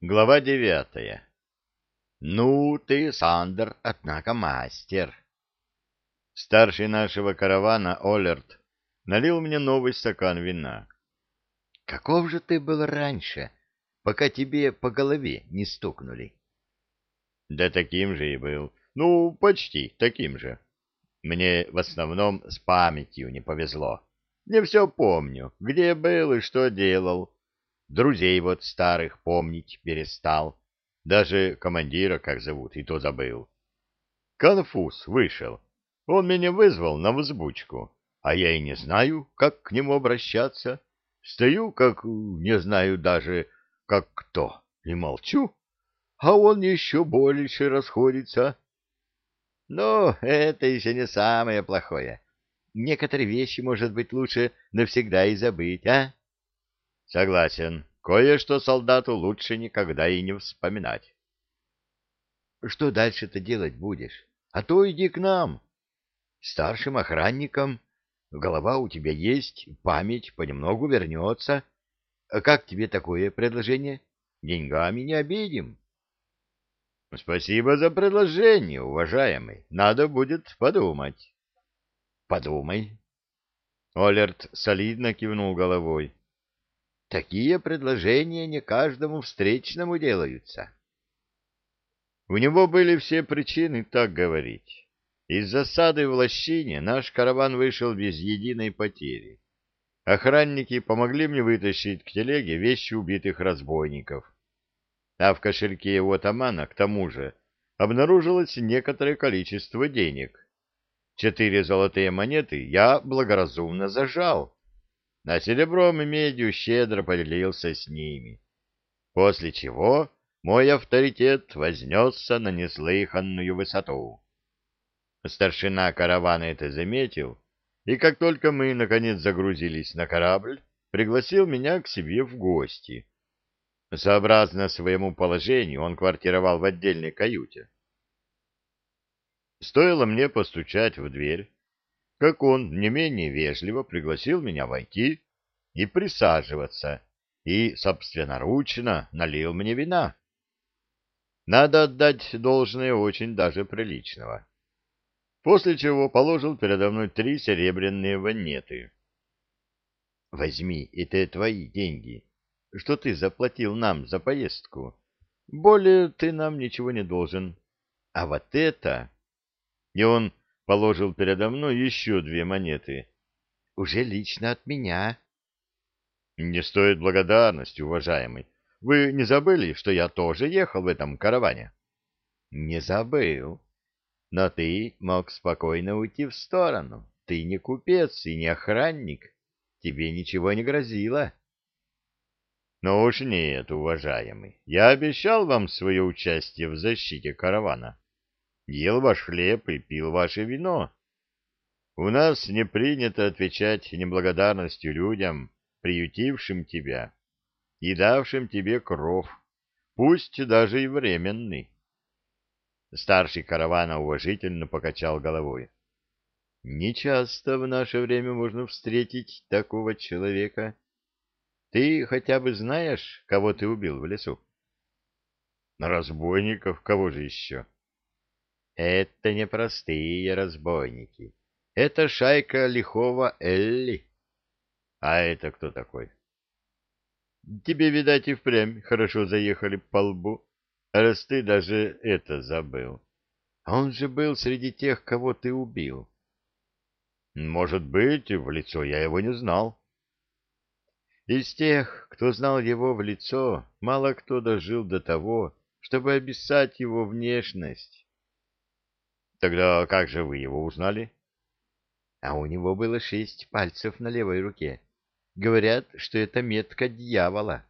Глава девятая. Ну, ты, Сандер, однако мастер. Старший нашего каравана, Олерт, налил мне новый стакан вина. Каков же ты был раньше, пока тебе по голове не стукнули? Да таким же и был. Ну, почти таким же. Мне в основном с памятью не повезло. Не все помню, где был и что делал. Друзей вот старых помнить перестал. Даже командира, как зовут, и то забыл. Конфуз вышел. Он меня вызвал на взбучку, а я и не знаю, как к нему обращаться. Стою, как не знаю даже, как кто, и молчу, а он еще больше расходится. Но это еще не самое плохое. Некоторые вещи, может быть, лучше навсегда и забыть, а? Согласен. Кое-что солдату лучше никогда и не вспоминать. Что дальше-то делать будешь? А то иди к нам. Старшим охранникам. Голова у тебя есть, память понемногу вернется. Как тебе такое предложение? Деньгами не обидим. Спасибо за предложение, уважаемый. Надо будет подумать. Подумай. Олерт солидно кивнул головой. Такие предложения не каждому встречному делаются. У него были все причины так говорить. Из засады в лощине наш караван вышел без единой потери. Охранники помогли мне вытащить к телеге вещи убитых разбойников. А в кошельке его атамана, к тому же, обнаружилось некоторое количество денег. Четыре золотые монеты я благоразумно зажал а серебром и медью щедро поделился с ними. После чего мой авторитет вознесся на неслыханную высоту. Старшина каравана это заметил, и как только мы, наконец, загрузились на корабль, пригласил меня к себе в гости. Сообразно своему положению он квартировал в отдельной каюте. Стоило мне постучать в дверь, как он не менее вежливо пригласил меня войти и присаживаться, и собственноручно налил мне вина. Надо отдать должное очень даже приличного. После чего положил передо мной три серебряные монеты. — Возьми, это твои деньги, что ты заплатил нам за поездку. Более ты нам ничего не должен. А вот это... И он положил передо мной еще две монеты. Уже лично от меня. Не стоит благодарности, уважаемый. Вы не забыли, что я тоже ехал в этом караване? Не забыл. Но ты мог спокойно уйти в сторону. Ты не купец и не охранник. Тебе ничего не грозило. Но уж нет, уважаемый. Я обещал вам свое участие в защите каравана ел ваш хлеб и пил ваше вино. У нас не принято отвечать неблагодарностью людям, приютившим тебя и давшим тебе кров, пусть даже и временный. Старший каравана уважительно покачал головой. Нечасто в наше время можно встретить такого человека. Ты хотя бы знаешь, кого ты убил в лесу? Разбойников, кого же еще? — это не простые разбойники. Это шайка лихого Элли. А это кто такой? Тебе, видать, и впрямь хорошо заехали по лбу, раз ты даже это забыл. Он же был среди тех, кого ты убил. Может быть, в лицо я его не знал. Из тех, кто знал его в лицо, мало кто дожил до того, чтобы описать его внешность. Тогда как же вы его узнали? А у него было шесть пальцев на левой руке. Говорят, что это метка дьявола.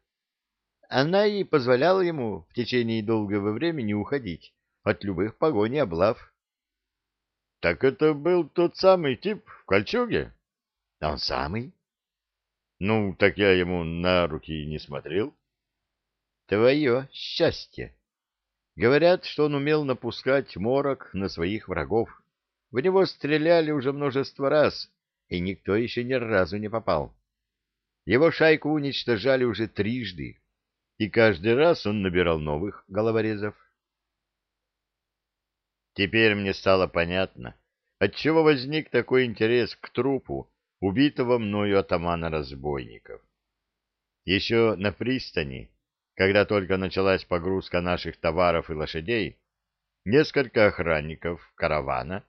Она и позволяла ему в течение долгого времени уходить от любых погонь и облав. — Так это был тот самый тип в кольчуге? — Он самый. — Ну, так я ему на руки не смотрел. — Твое счастье! Говорят, что он умел напускать морок на своих врагов. В него стреляли уже множество раз, и никто еще ни разу не попал. Его шайку уничтожали уже трижды. и каждый раз он набирал новых головорезов. Теперь мне стало понятно, отчего возник такой интерес к трупу убитого мною атамана разбойников. Еще на пристани, когда только началась погрузка наших товаров и лошадей, несколько охранников каравана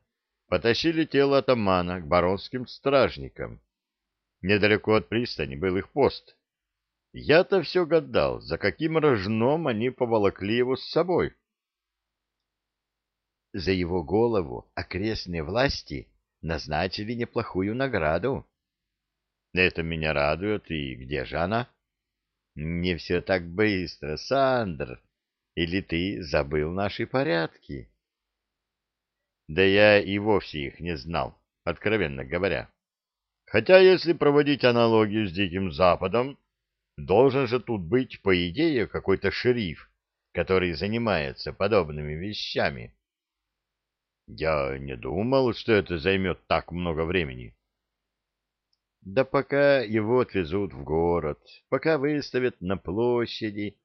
потащили тело атамана к баронским стражникам. Недалеко от пристани был их пост. Я-то все гадал, за каким рожном они поволокли его с собой. За его голову окрестные власти назначили неплохую награду. Это меня радует, и где же она? Не все так быстро, Сандр. Или ты забыл наши порядки? Да я и вовсе их не знал, откровенно говоря. Хотя, если проводить аналогию с Диким Западом, должен же тут быть, по идее, какой-то шериф, который занимается подобными вещами. Я не думал, что это займет так много времени. Да пока его отвезут в город, пока выставят на площади,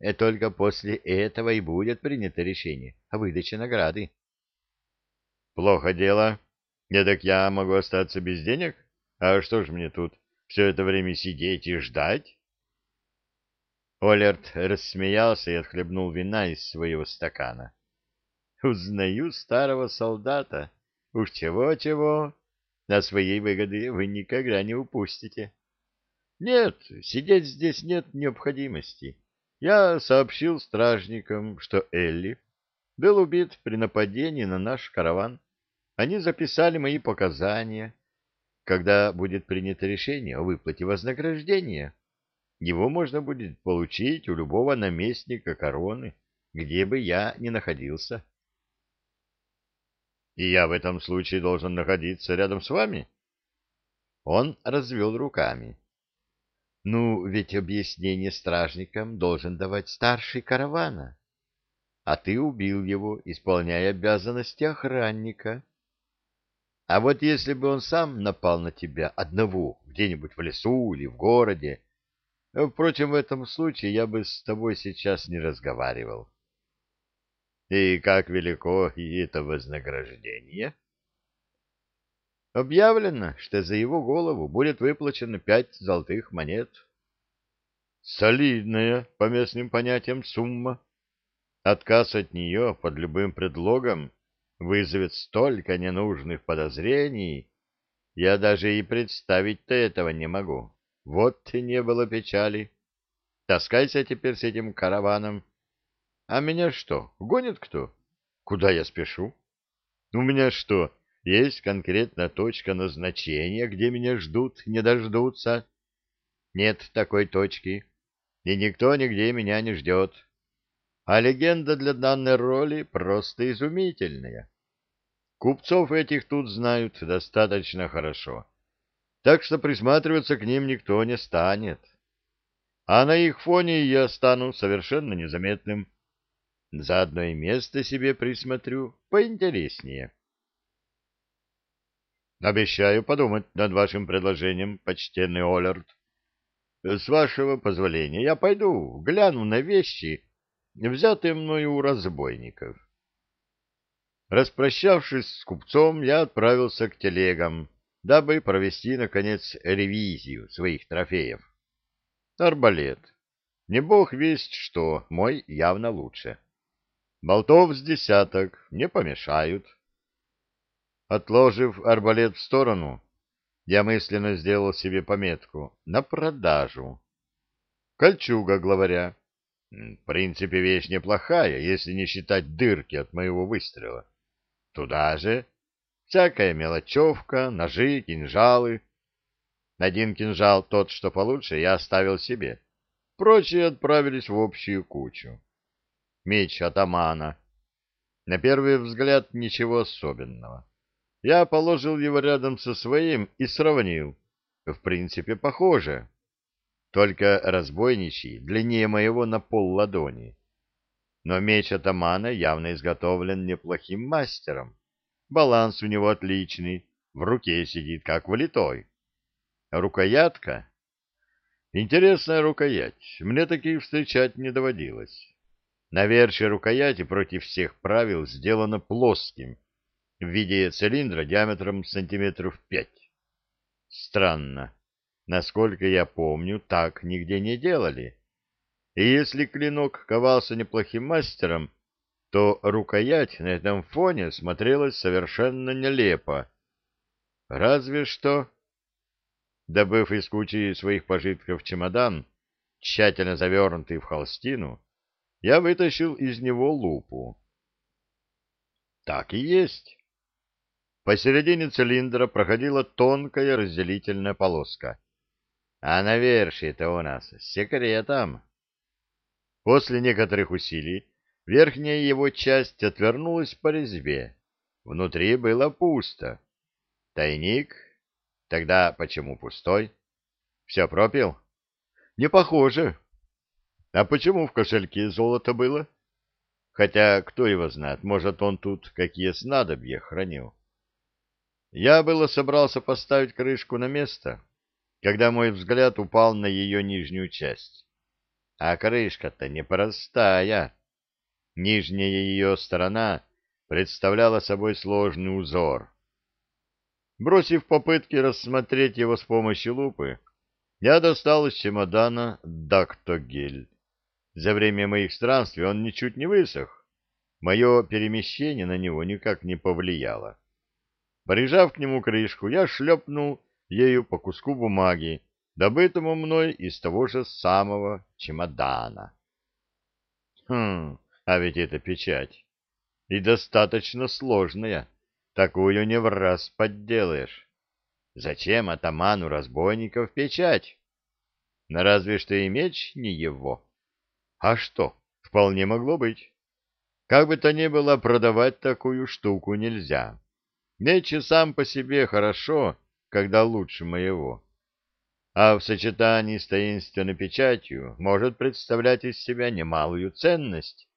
и только после этого и будет принято решение о выдаче награды. Плохо дело. Не так я могу остаться без денег? А что ж мне тут, все это время сидеть и ждать? Олерт рассмеялся и отхлебнул вина из своего стакана. Узнаю старого солдата. Уж чего-чего, на своей выгоды вы никогда не упустите. Нет, сидеть здесь нет необходимости. Я сообщил стражникам, что Элли был убит при нападении на наш караван. Они записали мои показания. Когда будет принято решение о выплате вознаграждения, его можно будет получить у любого наместника короны, где бы я ни находился. И я в этом случае должен находиться рядом с вами? Он развел руками. Ну, ведь объяснение стражникам должен давать старший каравана. А ты убил его, исполняя обязанности охранника. А вот если бы он сам напал на тебя одного где-нибудь в лесу или в городе, впрочем, в этом случае я бы с тобой сейчас не разговаривал. И как велико это вознаграждение? Объявлено, что за его голову будет выплачено пять золотых монет. Солидная, по местным понятиям, сумма. Отказ от нее под любым предлогом вызовет столько ненужных подозрений, я даже и представить-то этого не могу. Вот и не было печали. Таскайся теперь с этим караваном а меня что, гонит кто? Куда я спешу? У меня что, есть конкретная точка назначения, где меня ждут, не дождутся? Нет такой точки, и никто нигде меня не ждет. А легенда для данной роли просто изумительная. Купцов этих тут знают достаточно хорошо, так что присматриваться к ним никто не станет. А на их фоне я стану совершенно незаметным. Заодно и место себе присмотрю поинтереснее. Обещаю подумать над вашим предложением, почтенный Оллард. С вашего позволения я пойду, гляну на вещи, взятые мною у разбойников. Распрощавшись с купцом, я отправился к телегам, дабы провести, наконец, ревизию своих трофеев. Арбалет. Не бог весть что, мой явно лучше. Болтов с десяток не помешают. Отложив арбалет в сторону, я мысленно сделал себе пометку «на продажу». Кольчуга, главаря. В принципе, вещь неплохая, если не считать дырки от моего выстрела. Туда же всякая мелочевка, ножи, кинжалы. Один кинжал, тот, что получше, я оставил себе. Прочие отправились в общую кучу меч атамана. На первый взгляд ничего особенного. Я положил его рядом со своим и сравнил. В принципе, похоже. Только разбойничий, длиннее моего на пол ладони. Но меч атамана явно изготовлен неплохим мастером. Баланс у него отличный, в руке сидит как влитой. Рукоятка? Интересная рукоять. Мне таких встречать не доводилось. Навершие рукояти против всех правил сделано плоским, в виде цилиндра диаметром сантиметров пять. Странно. Насколько я помню, так нигде не делали. И если клинок ковался неплохим мастером, то рукоять на этом фоне смотрелась совершенно нелепо. Разве что Добыв из кучи своих пожитков чемодан, тщательно завернутый в холстину, я вытащил из него лупу. Так и есть. Посередине цилиндра проходила тонкая разделительная полоска. А навершие-то у нас с секретом. После некоторых усилий верхняя его часть отвернулась по резве. Внутри было пусто. Тайник Тогда почему пустой? Все пропил? Не похоже. А почему в кошельке золото было? Хотя, кто его знает, может, он тут какие снадобья хранил. Я было собрался поставить крышку на место, когда мой взгляд упал на ее нижнюю часть. А крышка-то непростая. Нижняя ее сторона представляла собой сложный узор. Бросив попытки рассмотреть его с помощью лупы, я достал из чемодана дактогель. За время моих странствий он ничуть не высох. Мое перемещение на него никак не повлияло. Прижав к нему крышку, я шлепнул ею по куску бумаги, добытому мной из того же самого чемодана. Хм, а ведь это печать. И достаточно сложная. Такую не в раз подделаешь. Зачем атаману разбойников печать? Но разве что и меч не его. А что, вполне могло быть. Как бы то ни было, продавать такую штуку нельзя. Меч и сам по себе хорошо, когда лучше моего. А в сочетании с таинственной печатью может представлять из себя немалую ценность.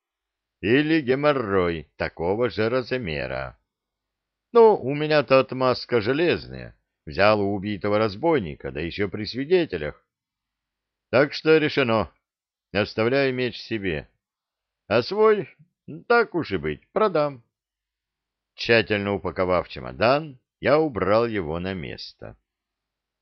Или геморрой такого же размера. Ну, у меня-то отмазка железная. Взял у убитого разбойника, да еще при свидетелях. Так что решено. Оставляю меч себе. А свой, так уж и быть, продам. Тщательно упаковав чемодан, я убрал его на место.